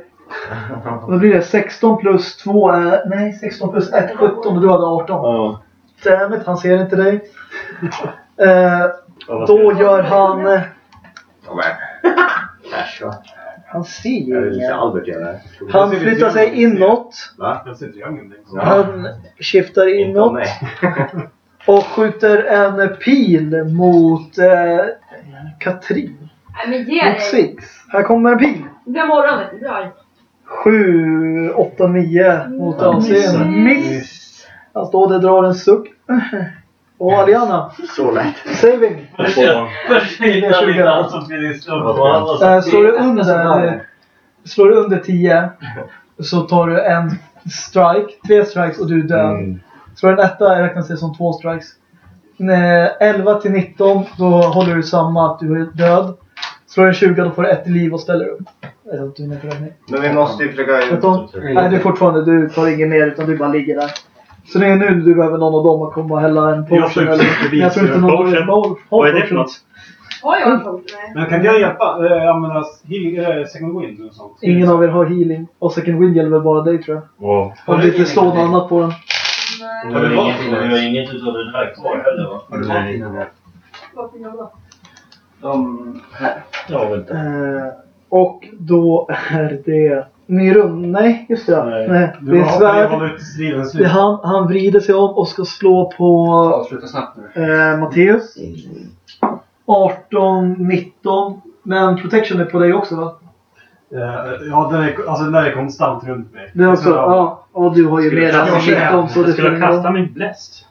vad blir det? 16 plus 2 är... Nej, 16 plus 1 17 och du hade 18. Ja. Dammit, han ser inte dig. Eh, då gör han... eh. Äsch va. Han ser se ingen. Albert göra det. Han flyttar sig inåt. Va? Jag ser triangeln längst. Ja. Han skiftar inåt. Och skjuter en pil mot eh, Katrin. Nej men ge Mot dig! Här kommer en pil. Det morgon vet du. Arg. 7, 8, 9 mot Mm. avseende. Miss! Han står där och drar en suck. Och Aliana, Så lätt. saving. Först hittar vi han som blir slump på andra Eh, slår du under, slår du under 10 så tar du en strike, tre strikes och du är död. Mm. Slår du en etta räknas det som två strikes. Eh, 11 till 19 då håller du samma att du är död. Slår du en 20 då får du ett liv och ställer upp. Men vi måste ju försöka... Du, Nej, du är fortfarande, du tar inget mer utan du bara ligger där. Så det är nu du behöver någon av dem att komma och hälla en Jag potion eller... Men jag tror inte någon potion. vill ha Vad är det för något? Har jag en potion? Nej. Men kan jag hjälpa? Äh, använda heal, äh, second wind och sånt? Ingen av er har healing. Och second wind gäller väl bara dig tror jag. Wow. Om du inte slår något annat på den. Har inget, vi har inget utav det där kvar heller va? Har du vapen? De här. Ja, vänta. Eh, och då är det Myrun. Nej, just det. Nej. Nej. Det är svärd. striden Det är slut. han, han vrider sig om och ska slå på Avsluta snabbt nu. eh, Matteus. 18, 19. Men protection är på dig också va? Eh, Ja, den, är, alltså, den är konstant runt mig. Det är också, ja. Och du har ju Skulle mer än jag kasta- 19 så Jag det skulle spelar kasta min bläst.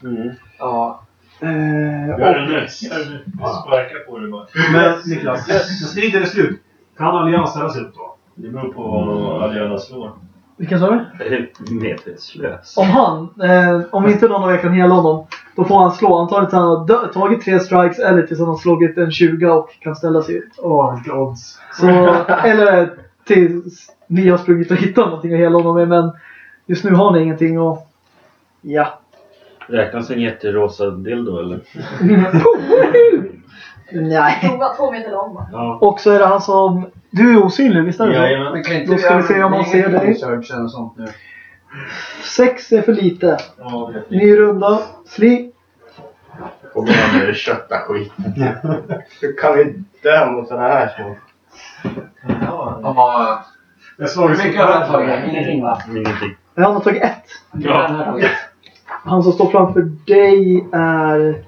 Ja. Eh, Gör det nu. Sparka på det bara. Men Niklas, när striden är slut, kan Allians ställa sig upp då? Det beror på vad Adriana slår. vilken sa du? Medvetslös. Om han, eh, om inte någon av er kan hela honom, då får han slå antagligen tills han har dö- tagit tre strikes eller tills han har slagit en 20 och kan ställa sig upp. Åh, vilka odds. Så, eller tills ni har sprungit och hittat någonting att hela honom med. Men just nu har ni ingenting och ja. Räknas en jätterosa dildo eller? Nej. Två, två meter lång bara. Ja. Och så är det han som... Du är osynlig, visst är det? Jajamän. Men kan inte Då ska vi se om man ser dig. Research eller sånt nu. Sex är för lite. Ja, det är fint. Ny runda. Sli. Och bara med det kötta skiten. Hur kan vi dö mot såna här små? Ja. Jag slår Hur mycket har han tagit? Ingenting va? Ingenting. Han har tagit ett. Ja. Han har tagit Han som står framför dig är...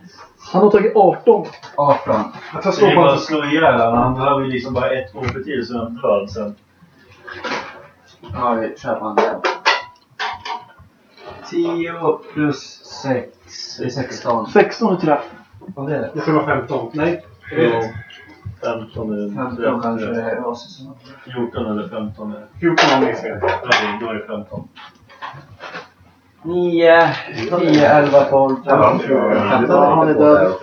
Han har tagit 18. 18. Jag tar Det slå är på bara att hans... slå ihjäl honom. Han behöver ju liksom bara ett HP till så är han död sen. Ja, vi kör på han där. 10 plus 6. Det är 16. 16 är träff. Vad är det? Jag tror det var 15. Nej. Ja. 15 eller 15 kanske det är. Ja, så- så. 14 eller 15 är 14 om det är fel. Ja, det- Då är det 15. 9, 10, 11, 12, 13, 14, 15. Ja, han är död.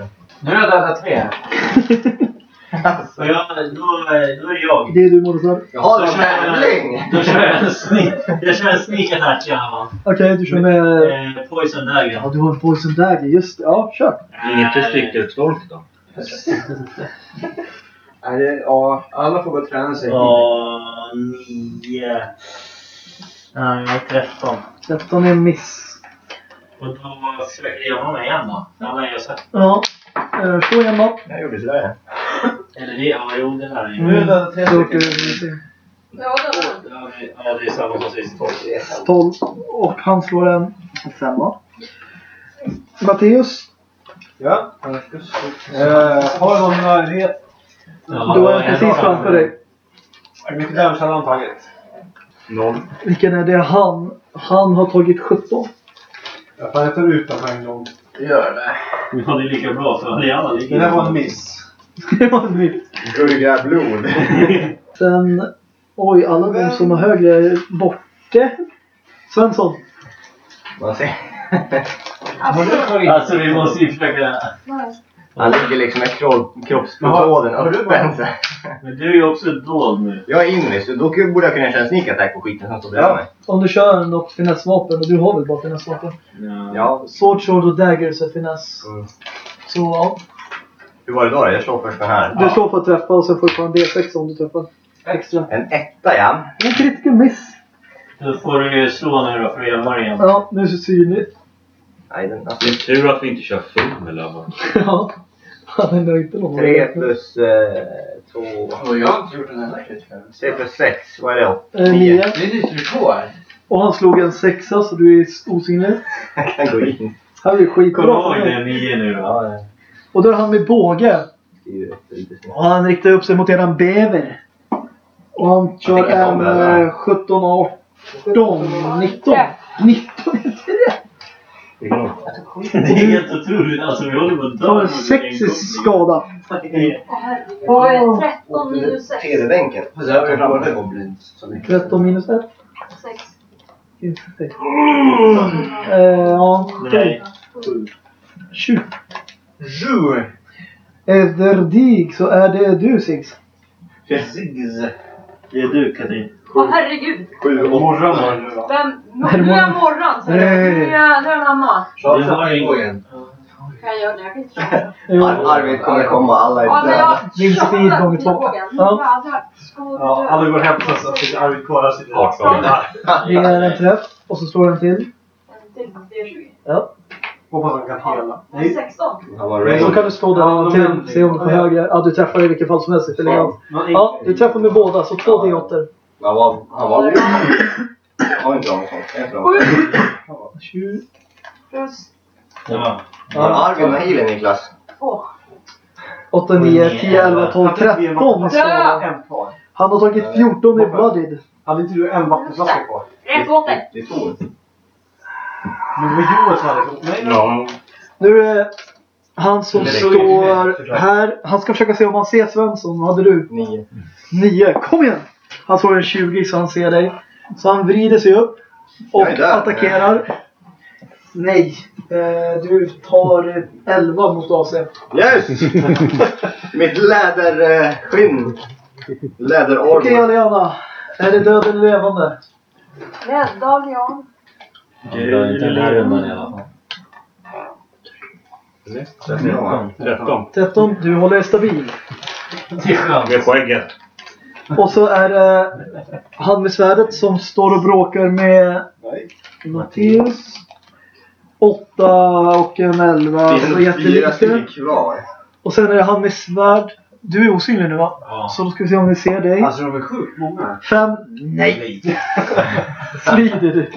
Nu har jag dödat tre. Och jag, då, då är det jag. Det är du har Då en kör jag- tävling! Då kör jag en sneak, jag kör en sneak attack ja. Okej, du kör med... Eh, poison dagger. Ja, du har en poison dagger. Just det. Ja, kör. Inget stycketork då? Nej, det, ja, alla får och träna sig. Ja, 9. Nej, jag är 13. 13 är en miss. Och då försöker jag honom igen då. Ja, nej, jag sett. Ja. Eh, Slå igen då. Jag gjorde sådär. Eller det, ja, jo det här är ju... Nu är det tre Då åker stycken. vi- Ja, det var det. Ja, det- Ja, det är samma som sist. 12. Och han slår en femma. Matteus. Ja. Eh, har du någon möjlighet? Ja, Du är precis framför dig. Hur mycket damage hade han tagit? Noll. Vilken är det? Han. Han har tagit 17. Jag fan, jag tar ut den här en gång. Gör det. Ja, det är lika bra det är alla lika Det där var en miss. Det var nytt. Gurglar blod. Sen... Oj, alla de som har högre är borta. Svensson. Man ser. Alltså vi måste ju försöka... Han ligger liksom med kropp, kroppspulsådern så. Men du är ju också dold nu. Jag är inne så då borde jag kunna köra en sneak attack på skiten som står bredvid mig. Om du kör något finessvapen, och du har väl bara finessvapen? Ja. Ja. Sword, sword och dagger så finess. Mm. Så ja. Hur var det då? Jag slår först den här. Du slår för att träffa och sen får du ta en D6 om du träffar. Extra. En etta ja. En critical miss. Då får du ju slå nu då för att gömma dig igen. Ja, nu är det synligt. Nej, den, alltså, Det är tur att vi inte kör full med labban. Ja. Han är nöjd någon. tre plus eh, två... Och jag har inte gjort en enda kritikal. Tre plus sex. Vad är det? Eh, nio. Det är ditt rekord. Och han slog en sexa så du är osynlig. Jag kan gå in. här blir Kom skitbra. ihåg för det mig. nio nu då. Och då är han med båge. rätt. Och han riktar upp sig mot eran bäver. Och han kör en med den här. eh, 17, 18, 19. 19 är det. Är helt otroligt. Alltså vi håller på att dö. Sex en i skada. Vad är 13 minus 6? TV-bänken. Har framför mycket. 13 minus 1. 6. Eh, ja, Nej. 20. Sju. Efter dig så är det du Six. Precis. Det är du Katrin. Åh herregud. Sju Morgon var det nu va? Vem? Nu är jag morgon. Så nu är jag mamma. Kör Det var ingen- igen. Kan jag göra det? Jag kan inte köra. Ar- Arvid kommer komma, alla är döda. Din speed gånger två. Ja. Alla går hem så att Arvid kvar. Sitter Arton. Det är en träff. Och så slår den till. En till. Det är 20. Ja. Hoppas han kan hela. Nej, 16. Han var Så raid. kan du slå den till. Se om du får högre. Ja, du träffar i vilket fall som helst. Ja, du träffar med båda. Så två D8. Han var... Han var... Han var inte bra med sånt. Jag är inte bra. 20. Plus Ja. Har Arvid med healen Niklas? 2. 8, 9, 10, 11, 12, 13 i skala. En kvar. Han har tagit 14 i bloodied. Hade inte du en vattenflaska kvar? Rätt! Det är två. Men det var Joel som hade... Nej, nej. Ja. Nu är det han som Det räcker står här. Han ska försöka se om han ser Svensson. Vad hade du? Nio. 9. Kom igen! Han slår en 20 så han ser dig. Så han vrider sig upp. Och är attackerar. Nej. Eh, du tar 11 mot AC. Yes! Mitt läderskinn. Läderarmor. Okej Aliana. Är det död eller levande? Rädda Leon. Jag drar inte den här rundan i alla fall. 13. 13. Du håller dig stabil. Det är skönt. Med skägget. Och så är det han med svärdet som står och bråkar med Nej. Matteus. 8 och en 11. Det Så är fyra jättelite. stycken kvar. Och sen är det han med svärd. Du är osynlig nu va? Ja. Så då ska vi se om vi ser dig. Alltså de är sjukt många. Fem. Nej! Slider du.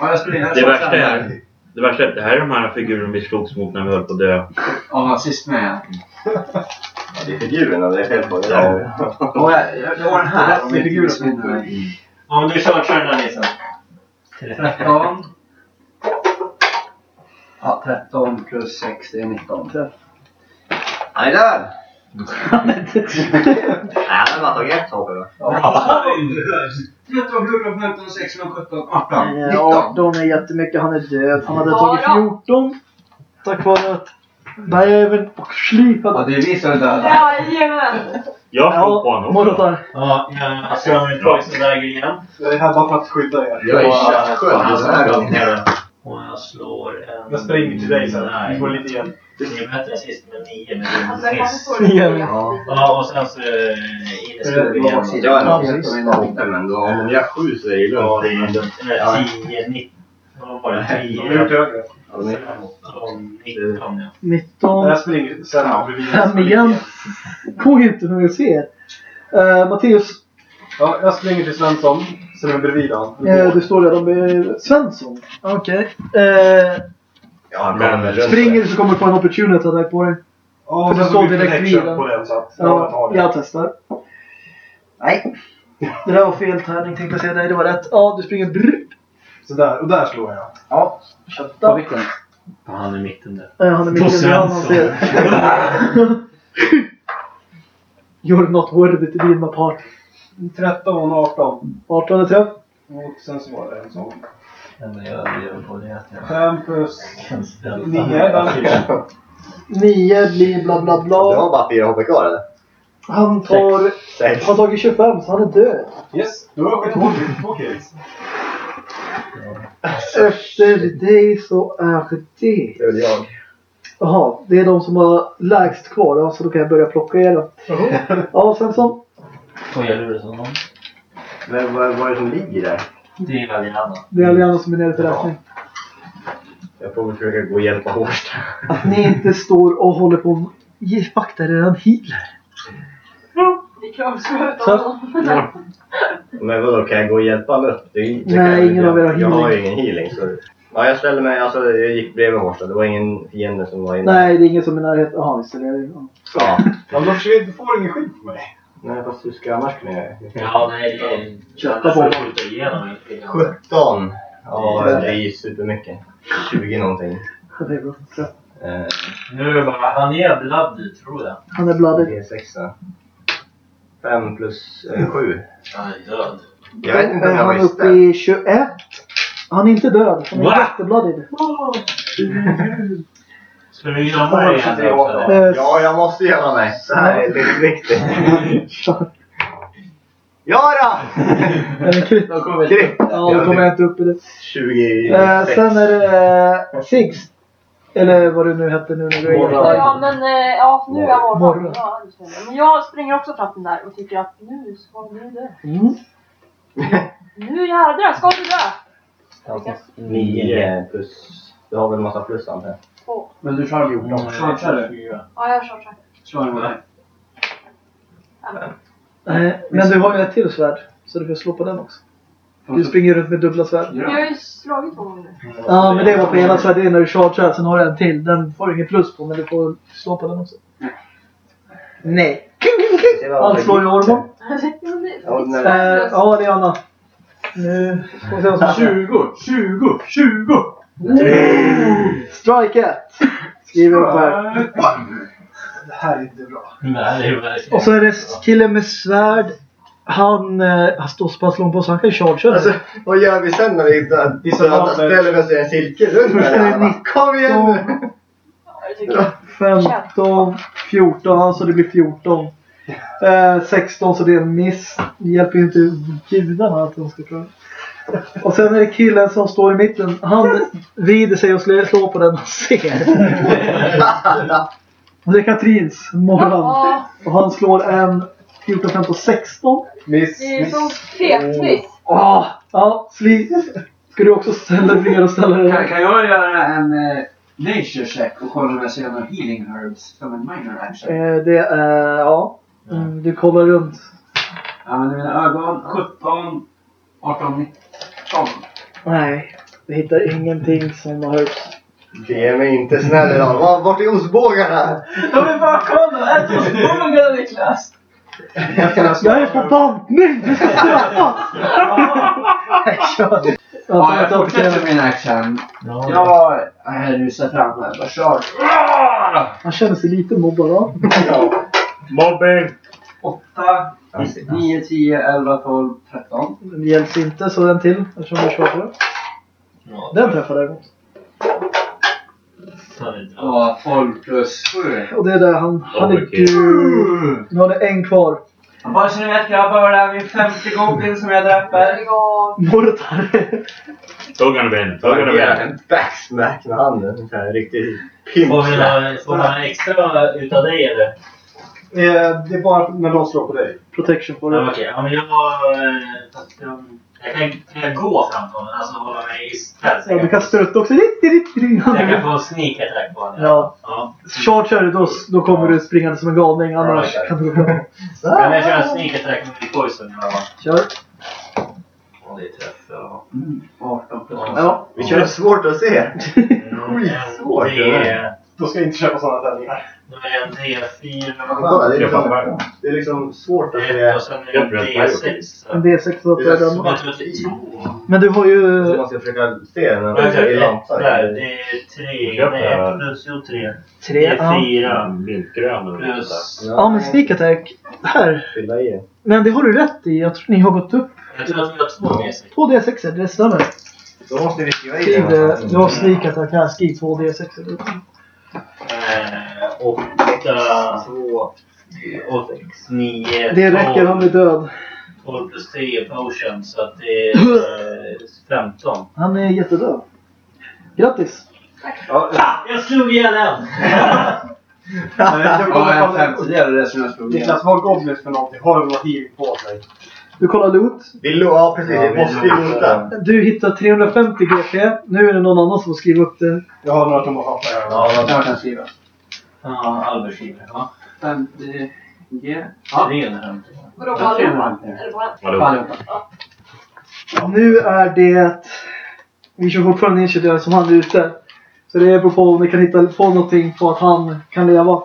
Ja, jag spelar in här. Det värsta är, det värsta är att det här är de här figurerna vi slogs mot när vi höll på att dö. Ja, nazist med. Ja, det är figurerna det är fel på. Det Ja. jag, har den här. Det är figurer som inte... Ja, men du kör kör den där Nilsson. 13. Ja, 13 plus 6 det är 19. Han är där! Nej, han har bara tagit ett eller? 13, 14, 15, 16, 17, 18. Eh, 18 är jättemycket. Han är död. Han hade Ja, tagit då. 14. Tack vare att bävern och Sly Ja, hade... det är vi som är döda. Jajamän! Jag slog på Ja, honom. Morotar. Ja, jag min poison dagger igen. Jag är här bara för att skydda er. Jag är köttsköld den här gången. Och jag slår en... Jag springer till dig sen. Nej. Du får lite igen. Det är bättre än sist med 9 med Alltså, din jag miss. får det. Ja. Ja, och sen så eh, in i skogen igen. Jag är Ja, nog men då, om jag sju så är det Ja, lugnt. det är lugnt. 10, 19. Vad var det? De har gjort 10, högre. Ja, de är- 18, 19 ja. 19. Jag springer sen. Fem igen. Går ju inte när jag ser. Uh, Matteus, Ja, jag springer till Svensson. Sen är bredvid han. eh, du står redan med Svensson. Okej. Eh, Ja, han runt. springer så kommer du få en opportunity attack på dig. Ja, För och du sen står så blir direkt vid den. på den så att jag tar Ja, det. jag testar. Nej. Det där var fel tärning tänkte jag säga. Nej, det var rätt. Ja, du springer brr. Så där, och där slår jag. Ja, kötta. vilken? Han är i mitten där. Eh, han är På han Svensson. ser. You're not worthy to be in my party. 13 och 18. 18 träff. Och sen så var det en sån. Men jag lever på det att jag 5 plus kan ställa 9. Den 9 blir bla bla Du bla. har bara fyra hopp kvar eller? Han tar... Sex. Han har tagit 25 så han är död. Yes, då har jag två, två kills. Efter dig så är det... Det är väl jag. Jaha, det är de som har lägst kvar. Ja, så då kan jag börja plocka er då. Ja, Svensson. Får jag lura honom? Men vad, vad är det som ligger där? Det är väl gärna. Det är Aliana som är nere till räkning. Jag får väl försöka gå och hjälpa Hårsta. Att ni inte står och håller på och Ge vaktar er en healer. Är klart så honom. Men vadå, kan jag gå och hjälpa honom upp? Det, Nej, ingen av er har Jag har ju healing. ingen healing så... Ja, jag ställde mig, alltså jag gick bredvid Hårsta. Det var ingen fiende som var inne. Nej, det är ingen som är i närheten. Jaha, visst är det ja. Ja. Men då försöker du får ingen skit på mig. Nej, fast hur ska jag annars kunna göra det? Ja, nej, det är... Kötta på. Igenom. 17! Ja, det är ju supermycket. 20 någonting. Det är bra. Så. Eh, Nu är det bara... Han är blood, tror jag. Han är blooded. D6. 5 plus 7. Han är död. Jag vet inte om Är jag han visste. uppe i 21? Han är inte död. Han är Va? jätteblooded. Ska vi göra mig igen Ja, jag måste göra mig. Det här är lite viktigt. Ja då! Är det? Krit. Ja, då kommer jag inte upp i det. 26. Eh, sen är det eh, Sigs. Eller vad det nu hette nu när Morgon. var Ja men eh, ja, nu är jag Morgon. Ja. Men jag springer också trappen där och tycker att nu ska du dö. mm. Nu jädrar ska du dö! 9 plus... Du har väl en massa plus antar jag? Två. Men du charge 14. Mm, eller? Ja, jag kör så. Charge med dig. Eh, Men du har ju ett till svärd. Så du får slå på den också. Du springer runt med dubbla svärd. Jag har ju slagit två gånger. Ja, men det var på ena svärdet. Det är när du chargear. Sen har du en till. Den får du inget plus på, men du får slå på den också. Nej. Allt slår i Ormon. Ja, nej. Eh, det är Anna. Nu får vi se vad som 20, 20, 20! Strike ett. Skriver upp här. Det här är inte bra. Nej, det är verkligen... Och så är det killen med svärd. Han, eh, han står så pass långt på så han kan chargea. Alltså, vad gör vi sen när vi inte... Vi Vissa vapen. ställer vi oss i en cirkel runt Då ska den vi här. nicka. Kom igen nu! Jag tycker 15, 14, så det blir 14. Eh, 16 så det är en miss. Det hjälper ju inte gudarna att de ska klara. Och sen är det killen som står i mitten. Han vrider sig och slår på den han ser. Och det är Katrins morgon. Ja, Och han slår en 14, 15, 16. Miss, det är miss. som fetmiss. Ah, ja, Sli. Ska du också ställa dig ner och ställa dig Kan, kan jag göra en eh, nature check och kolla om jag ser några healing herbs som en minor action? Eh, det är, ja. Mm, du kollar runt. Använder mina ögon. 17, 18, 19. Nej, du hittar ingenting som har hört. Det är mig inte snäll idag. Var- Vart är ostbågarna? De är bakom! Ät oss bågar Niklas! Jag kan alltså... Jag är på bantning! Du ska straffas! Ja, Ja, jag fortsätter min action. Jag är rusar fram här. Bara kör. Han känner sig lite mobbad va? Mobbing! 8, 9, 10, 11, 12, 13. Den hjälps inte, så en till eftersom du kör Ja, Den träffar däremot. Ja, 12 plus 7. Och det är där han, han är gul. Nu har ni en kvar. Bara så ni vet grabbar, det är min 50 goblin som jag dräper. Ja, Mortar. Tuggarna ben, Jag tuggarna ger ben. en backsmack med handen. Så här riktigt Får vi några- får man extra utav dig eller? Eh, det är bara när de slår på dig. Protection på Ja, det. Okej, ja, men jag... eh, fast jag- Jag kan, kan jag gå fram till honom? Alltså hålla mig i stealth? Ja, du kan strutta också. Ritt, ritt, ritt. Jag kan få sneak attack på honom? Ja. ja. Chargear du, då, då kommer du springande som en galning. Annars Right. kan du gå fram. Kan jag köra sneak attack med min poison? Ja, Kör. Ja, det är träff. Ja. 18 plus Ja. Vi kör svårt att se. Skitsvårt. Det är... Då ska jag inte köpa sådana tändningar. Då är en D4. Kolla, det är liksom, det är liksom svårt att se. Och sen är det en D6. En D6 så att Det är det är två. Men du har ju... Så man ska försöka se den Ja, i lampan. Det är tre. Nej, plus jo, tre. Det Tre. är Ja. fyra. Mintgrön och Plus... ja, men sneak attack. Här. Fylla i. Men det har du rätt i. Jag tror ni har gått upp. Jag tror att vi har två D6. Två D6, det stämmer. Då måste vi skriva i det. den. Du har sneak attack här. Skriv två D6. Eh, åtta, två, och nio, Det räcker, han är död. 12 plus 3 potion så att det är eh, 15. Han är jättedöd. Grattis! Ja, Jag slog ihjäl en! Ja, en femtedel är det som jag slog igen. Niklas, vad har Goblins för någonting? Har de något healing på sig? Du kollar loot. vi lo- ja precis. Ja, Vi måste ju lo- lota. Du hittar 350 GP. Nu är det någon annan som får skriva upp det. Jag har några tomatpapper här. Ja, jag kan skriva. Ja, Albert skriver. Ja. 50 G. Ja. 350. vadå på allihopa? Eller på? Allihopa. Nu är det... Vi kör fortfarande initiativ som han är ute. Så det beror på om ni kan hitta på någonting på att han kan leva.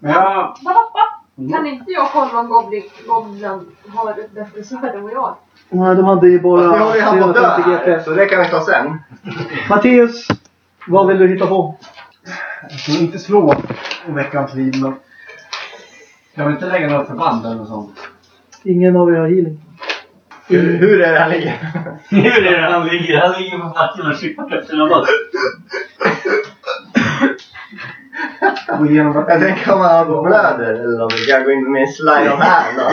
Men jag... Kan inte jag kolla om Goblin, Goblin har ett bättre svärd än vad jag har? Nej, de hade ju bara har vi han på 350 dö här, GP. så det kan vi ta sen. Matteus, vad vill du hitta på? Jag ska inte slå veckans liv, men... Kan vi inte lägga några förband eller något sånt? Ingen av er har healing. Hur, hur är det han ligger? Hur är det han ligger? Han ligger på backen och kippar efter en annan. Gå igenom det. Jag tänker om han blöder eller om vi kan gå in med en slide of hand då.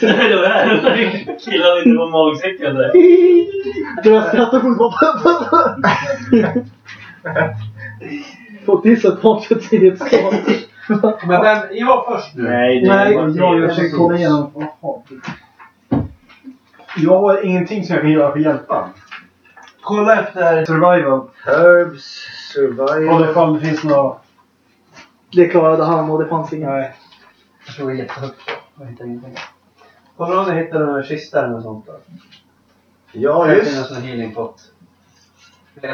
Så är det här. Killar lite på magsäcken där. Deras skrattar fortfarande. Folk dissar taket skal. Men vem, jag först nu. Nej, det Nej, Jag, jag försöker kolla igenom. Jag har ingenting som jag kan göra för att hjälpa. Kolla efter survival. Herbs, Survival. ifall det finns några... Det klarade han och det fanns ingen. Nej. Jag slog jättehögt. Jag hittar ingenting. Kommer du ihåg när jag hittade den här kistan och sånt där? Ja, Det just finns en healing pot.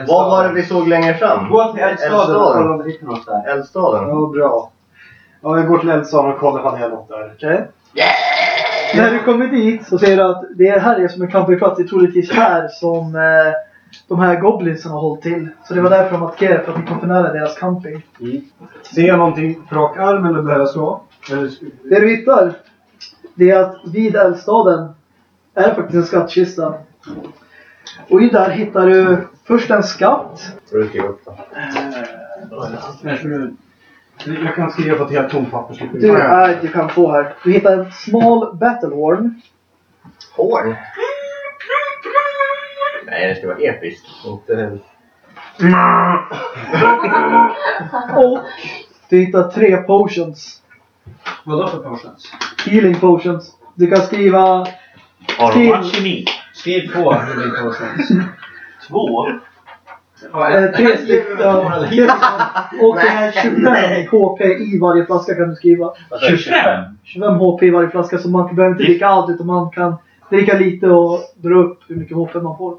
Vad var det vi såg längre fram? Gå till eldstaden och kolla om du hittar något där. Eldstaden. Ja, bra. Ja, jag går till eldstaden och kollar ifall det är något där. Okej. När du kommer dit så ser du att det är här är som en campingplats. Det är troligtvis här som eh, de här goblinsen har hållit till. Så det var därför de attackerade, för att ni kom för nära deras camping. Ser jag någonting på rak arm eller behöver jag slå? Eller, Det du hittar, det är att vid eldstaden är faktiskt en skattkista. Och i där hittar du först en skatt. Då? jag kan skriva på ett helt tomt papper. Du, äh, du kan få här. Du hittar en small battle horn. Nej, det ska vara episkt. Inte... Och du hittar tre potions. Vadå för potions? Healing potions. Du kan skriva Har de varit kemi? Skriv på healing potions. Två? eh, tre stycken. Och det är 25 HP i varje flaska kan du skriva. 25? 25 HP i varje flaska så man behöver inte dricka allt utan man kan dricka lite och dra upp hur mycket HP man får.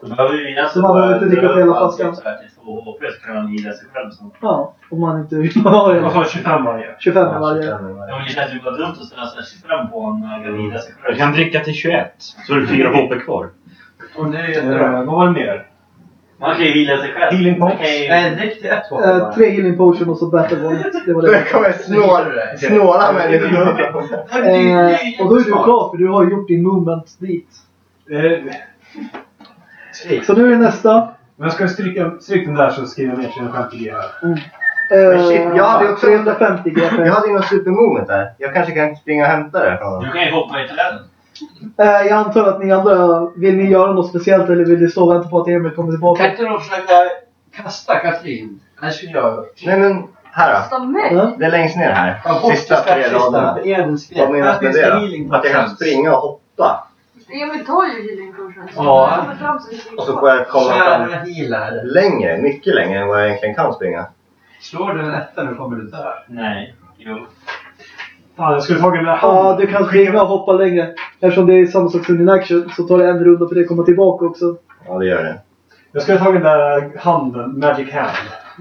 Då behöver vi nästan Så man behöver inte dricka upp hela flaskan. så här till två HP så kan man gilla sig själv. Så. Ja, om man inte vill ha det. sa 25 varje? 25 i varje. Ja, men det känns ju bara dumt att ställa sig 25 på en när man gilla sig själv. Du kan dricka till 21. Så är det 4 HP kvar. Och det är Eh, vad var det mer? Man kan ju gilla sig själv. Healing Man kan ju- Nej, drick till ett HP Eh, bara. tre healing potion och så battle wallet. Det var Det det. kommer snåla, snåla människor. Eh, och då är du klar för du har gjort din movement dit. Eh, Så nu är nästa. men jag ska stryka, stryka den där så skriver jag ner 350 G här. Eh, Men shit, jag hade också- 350 GP. Jag hade ju något supermoment där. Jag kanske kan springa och hämta det från Du kan ju hoppa i träden. Eh, jag antar att ni andra, vill ni göra något speciellt eller vill ni stå och vänta på att Emil kommer Kan tillbaka? inte de försöka kasta Katrin? Skulle jag. Nej men, här då. Kasta mig? Det är längst ner här. Sista tre raderna. Vad menas med det då? Att jag kan springa och hoppa. Emil tar ju healing potions. Ja. Han kommer fram så Och så får jag komma fram Kära healer. längre, mycket längre än vad jag egentligen kan springa. Slår du en etta nu kommer du dö. Nej. Jo. Fan, jag skulle tagit den där Ja, handen. du kan springa och hoppa längre. Eftersom det är samma sak som din action så tar det en runda för det att komma tillbaka också. Ja, det gör det. Jag skulle ha tagit den där handen, Magic Hand.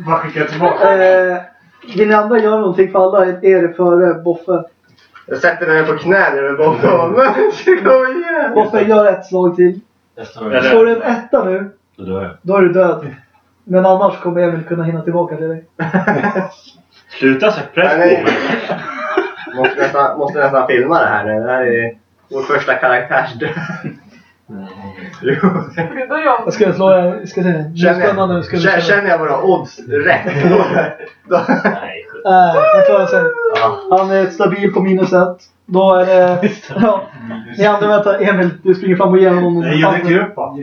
Bara skicka tillbaka. Eh, vill ni andra göra någonting för alla är det före Boffe. Jag sätter den på knä när du bakom. Kom igen! Boffe, gör ett slag till. Jag Slår du en etta nu, Så dör jag. då är du död. Men annars kommer Emil kunna hinna tillbaka till dig. Sluta sätta press Nej, på nej. mig. Måste nästan, måste nästan filma det här nu. Det här är vår första karaktärsdöd. Jo. Jag ska slå en... Ska se. Nu är det spännande. Ska vi Känner, se. känner jag våra odds rätt? Då, då, Nej. Äh, han klarar sig. ja. Han är stabil på minus ett. Då är det... Ja. Ni andra väntar. Emil, du springer fram och ger honom Nej, jag dricker upp va?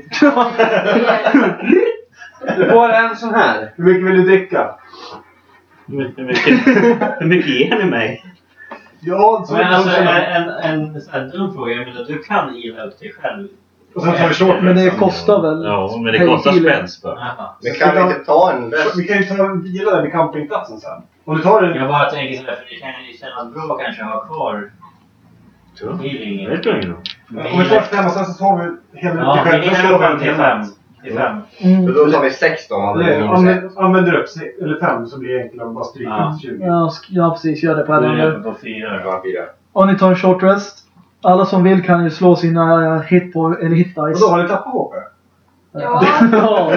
Du får en sån här. Hur mycket vill du dricka? Hur mycket, hur mycket ger ni mig? Ja, så Men alltså så- en, en, en sån här dum fråga. Jag menar, du kan heala upp dig själv. Och sen tar vi short Men det kostar väl? Ja, men det kostar spänn för. Jaha. Men kan vi inte ta en? Vi kan ju ta en vila där vid campingplatsen sen. Om du tar en... Jag bara tänker sådär, för det kan ju kännas bra kanske att ha kvar healing. Det spelar ingen roll. Om vi tar fem och sen så tar vi hela Ja, till själv. slår vi en till fem. Till fem. Mm. Då tar vi sex då Använder du upp se- eller fem så blir det enklare att bara stryka Ja. 20. Ja, ja, precis. Gör det på är. Ja, fyra. Om ni tar en short rest. Alla som vill kan ju slå sina hit på eller hit dice. Och då har ni tappat HP? Ja. ja.